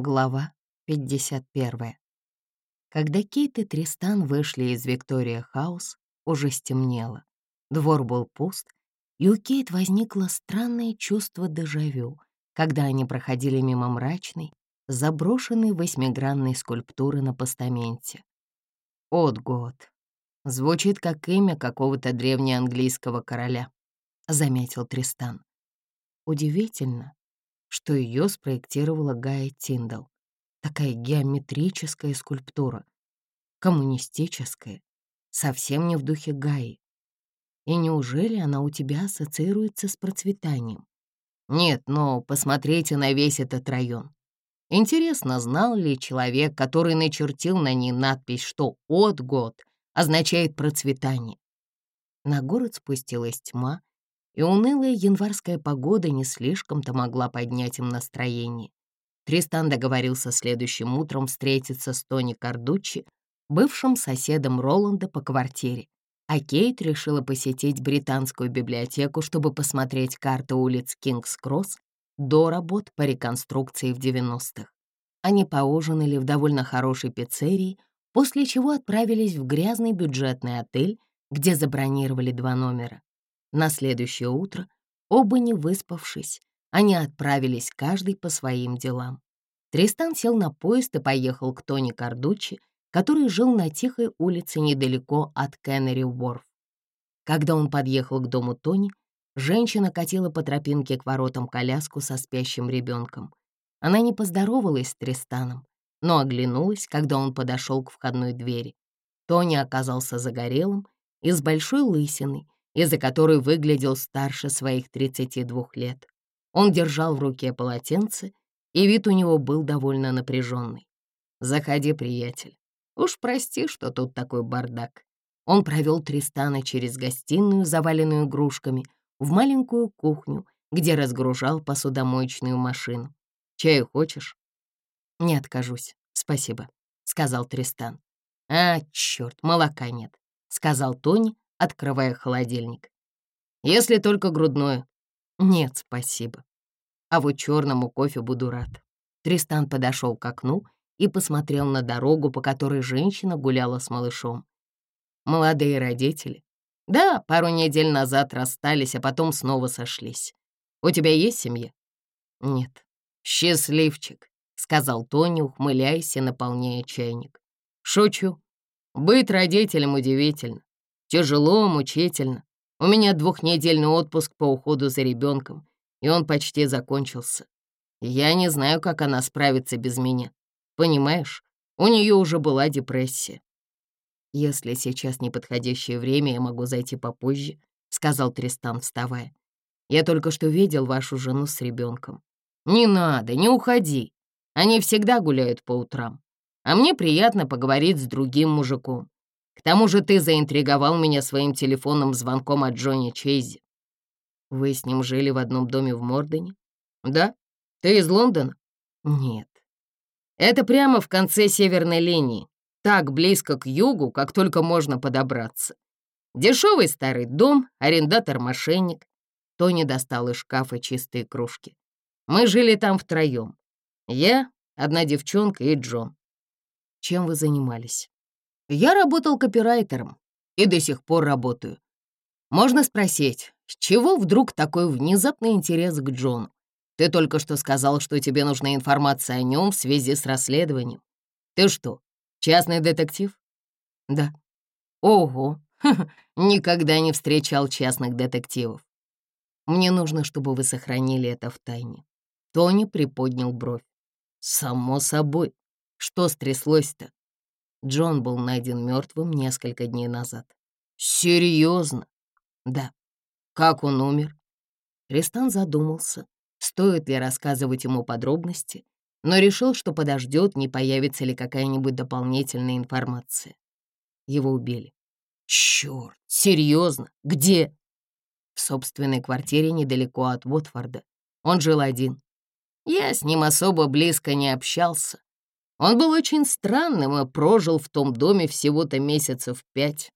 Глава 51. Когда Кейт и Тристан вышли из Виктория Хаус, уже стемнело. Двор был пуст, и у Кейт возникло странное чувство дежавю, когда они проходили мимо мрачной, заброшенной восьмигранной скульптуры на постаменте. От год. Звучит как имя какого-то древнеанглийского короля, — заметил Тристан. Удивительно, что ее спроектировала Гая Тиндал. Такая геометрическая скульптура, коммунистическая, совсем не в духе Гаи. И неужели она у тебя ассоциируется с процветанием? Нет, но посмотрите на весь этот район. Интересно, знал ли человек, который начертил на ней надпись, что «от год» означает процветание? На город спустилась тьма, и унылая январская погода не слишком-то могла поднять им настроение. Тристан договорился следующим утром встретиться с Тони Кардуччи, бывшим соседом Роланда по квартире, а Кейт решила посетить британскую библиотеку, чтобы посмотреть карты улиц Кингс-Кросс до работ по реконструкции в 90-х. Они поужинали в довольно хорошей пиццерии, после чего отправились в грязный бюджетный отель, где забронировали два номера. На следующее утро, оба не выспавшись, они отправились каждый по своим делам. Тристан сел на поезд и поехал к Тони Кардучи, который жил на тихой улице недалеко от Кеннери-Уорф. Когда он подъехал к дому Тони, женщина катила по тропинке к воротам коляску со спящим ребенком. Она не поздоровалась с Тристаном, но оглянулась, когда он подошел к входной двери. Тони оказался загорелым и с большой лысиной, из-за которой выглядел старше своих 32 лет. Он держал в руке полотенце, и вид у него был довольно напряженный. «Заходи, приятель. Уж прости, что тут такой бардак». Он провел Тристана через гостиную, заваленную игрушками, в маленькую кухню, где разгружал посудомоечную машину. «Чаю хочешь?» «Не откажусь, спасибо», — сказал Тристан. «А, черт, молока нет», — сказал Тони, открывая холодильник. «Если только грудное». «Нет, спасибо. А вот черному кофе буду рад». Тристан подошел к окну и посмотрел на дорогу, по которой женщина гуляла с малышом. Молодые родители. Да, пару недель назад расстались, а потом снова сошлись. У тебя есть семья? Нет. Счастливчик, сказал Тони, ухмыляясь и наполняя чайник. Шучу. Быть родителем удивительно. Тяжело, мучительно. У меня двухнедельный отпуск по уходу за ребенком, и он почти закончился. Я не знаю, как она справится без меня. Понимаешь, у нее уже была депрессия. «Если сейчас неподходящее время, я могу зайти попозже», — сказал Тристан, вставая. «Я только что видел вашу жену с ребенком. «Не надо, не уходи. Они всегда гуляют по утрам. А мне приятно поговорить с другим мужиком. К тому же ты заинтриговал меня своим телефонным звонком от Джонни Чейзи. Вы с ним жили в одном доме в Мордоне? Да. Ты из Лондона? Нет. Это прямо в конце северной линии, так близко к югу, как только можно подобраться. Дешевый старый дом, арендатор-мошенник. Тони достал из шкафа чистые кружки. Мы жили там втроем. Я, одна девчонка и Джон. Чем вы занимались? Я работал копирайтером и до сих пор работаю. Можно спросить, с чего вдруг такой внезапный интерес к Джону? Ты только что сказал, что тебе нужна информация о нем в связи с расследованием. Ты что, частный детектив? Да. Ого, никогда не встречал частных детективов. Мне нужно, чтобы вы сохранили это в тайне. Тони приподнял бровь. Само собой. Что стряслось-то? Джон был найден мертвым несколько дней назад. Серьезно? Да. Как он умер? Рестан задумался, стоит ли рассказывать ему подробности, но решил, что подождет, не появится ли какая-нибудь дополнительная информация. Его убили. Черт, серьезно? Где? В собственной квартире недалеко от Уотфорда. Он жил один. Я с ним особо близко не общался, он был очень странным и прожил в том доме всего-то месяцев пять.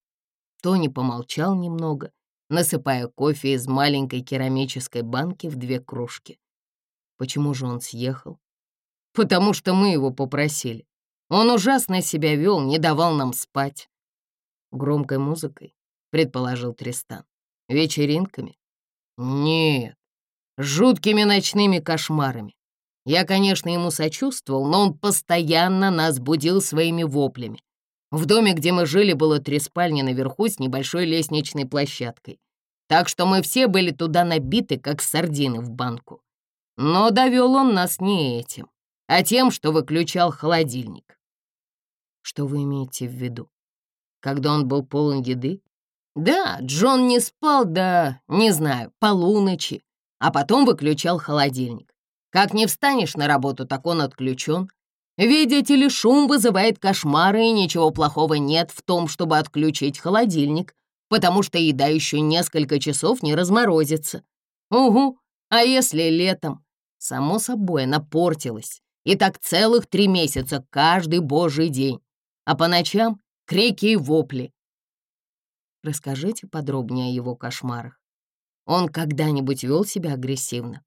Тони помолчал немного, насыпая кофе из маленькой керамической банки в две кружки. Почему же он съехал? Потому что мы его попросили. Он ужасно себя вел, не давал нам спать. Громкой музыкой, предположил Тристан. Вечеринками? Нет, жуткими ночными кошмарами. Я, конечно, ему сочувствовал, но он постоянно нас будил своими воплями. В доме, где мы жили, было три спальни наверху с небольшой лестничной площадкой. Так что мы все были туда набиты, как сардины в банку. Но довел он нас не этим, а тем, что выключал холодильник. Что вы имеете в виду? Когда он был полон еды? Да, Джон не спал до, не знаю, полуночи, а потом выключал холодильник. Как не встанешь на работу, так он отключен. Видите ли, шум вызывает кошмары, и ничего плохого нет в том, чтобы отключить холодильник, потому что еда еще несколько часов не разморозится. Угу, а если летом? Само собой, она портилась. И так целых три месяца каждый божий день. А по ночам — крики и вопли. Расскажите подробнее о его кошмарах. Он когда-нибудь вел себя агрессивно?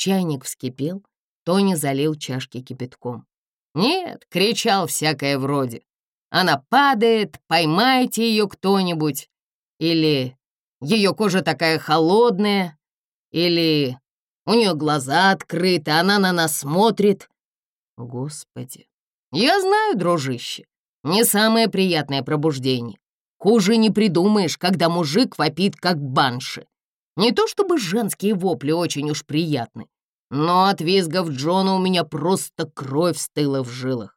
Чайник вскипел, Тони залил чашки кипятком. «Нет!» — кричал всякое вроде. «Она падает, поймайте ее кто-нибудь!» Или «Ее кожа такая холодная!» Или «У нее глаза открыты, она на нас смотрит!» Господи! Я знаю, дружище, не самое приятное пробуждение. Хуже не придумаешь, когда мужик вопит, как банши. Не то чтобы женские вопли очень уж приятны, но от визгов Джона у меня просто кровь стыла в жилах.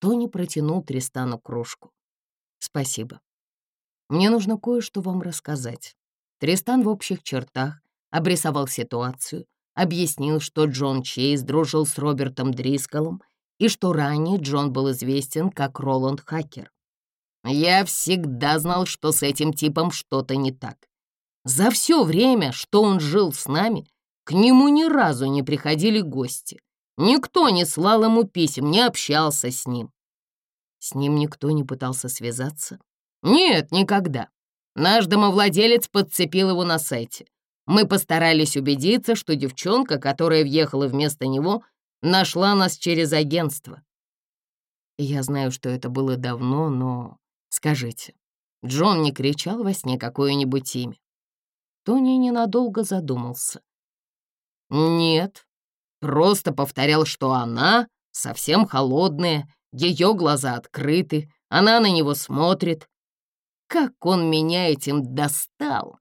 Тони протянул Тристану кружку. «Спасибо. Мне нужно кое-что вам рассказать». Тристан в общих чертах обрисовал ситуацию, объяснил, что Джон Чейз дружил с Робертом Дрисколом и что ранее Джон был известен как Роланд Хакер. «Я всегда знал, что с этим типом что-то не так. За все время, что он жил с нами, к нему ни разу не приходили гости. Никто не слал ему писем, не общался с ним. С ним никто не пытался связаться? Нет, никогда. Наш домовладелец подцепил его на сайте. Мы постарались убедиться, что девчонка, которая въехала вместо него, нашла нас через агентство. Я знаю, что это было давно, но... Скажите, Джон не кричал во сне какое-нибудь имя? Тони ненадолго задумался. «Нет, просто повторял, что она совсем холодная, ее глаза открыты, она на него смотрит. Как он меня этим достал!»